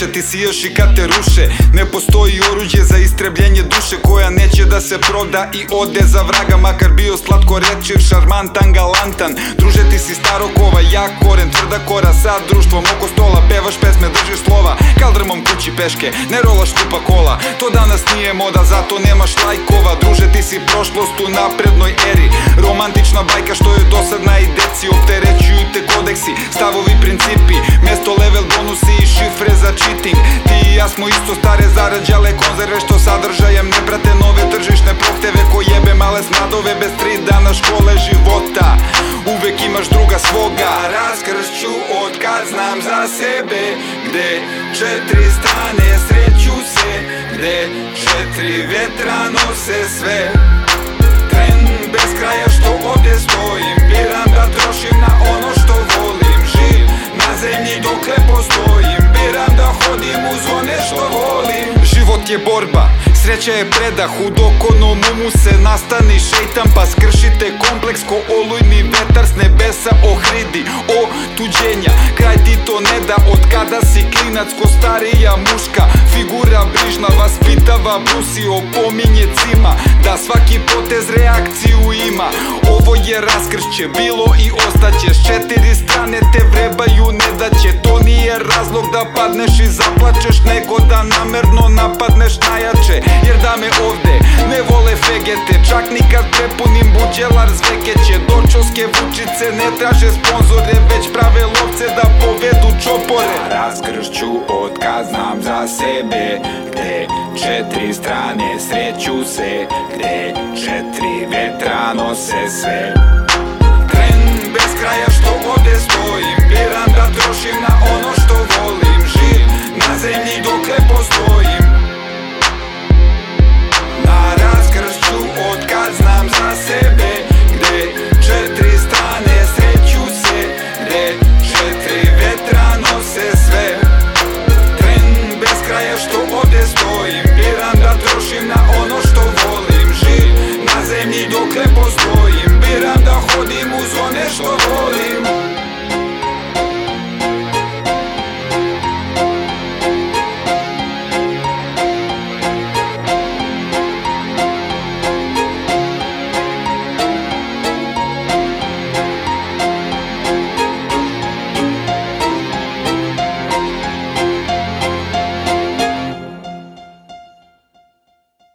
duše Ti si još i kad te ruše. Ne postoji oruđe za istrebljenje duše Koja neće da se proda i ode za vraga Makar bio slatko rečiv, šarmantan, galantan. Druže ti si starokova, jak koren, tvrda kora Sad društvom oko stola, pevaš pesme, držiš slova Kaldrmom kući peške, ne rolaš kupa kola. To danas nije moda, zato nemaš lajkova. Druže ti si prošlost u naprednoj eri Romantična bajka što je dosadna i deci Opterećuju. te kodeksi, stavovi, principi. Mjesto level bonusi i šifre za cheating. Ti i ja smo isto stare zarađale konzerve Što sadržajem. Ne prate nove tržišne prohteve Ko jebe male smradove bez tri dana škole života. Uvek imaš druga svoga. Raskršću od kad znam za sebe. Gde četiri strane sreću se. Gde četiri vjetra nose sve Život je borba, sreća je predah U dokonom umu se nastani šeitan Pa skršite kompleks ko olujni vetar s nebesa ohridi. Tuđenja Kraj ti to ne da od kada si klinac ko starija muška Figura brižna vaspitava brusi opominje cima Da svaki potez reakciju ima. Ovo je raskršće bilo i ostaće četiri namerno napadneš najjače Jer da me ovde ne vole fegete Čak nikad prepunim buđelar zvekeće. Dočoske vučice ne traže sponzore Već prave lovce da povedu čopore. Raskršću od kad znam za sebe Gde četiri strane sreću se Gde četiri vetra nose sve. Tren bez kraja dokle postojim Biram da hodim uz one što volim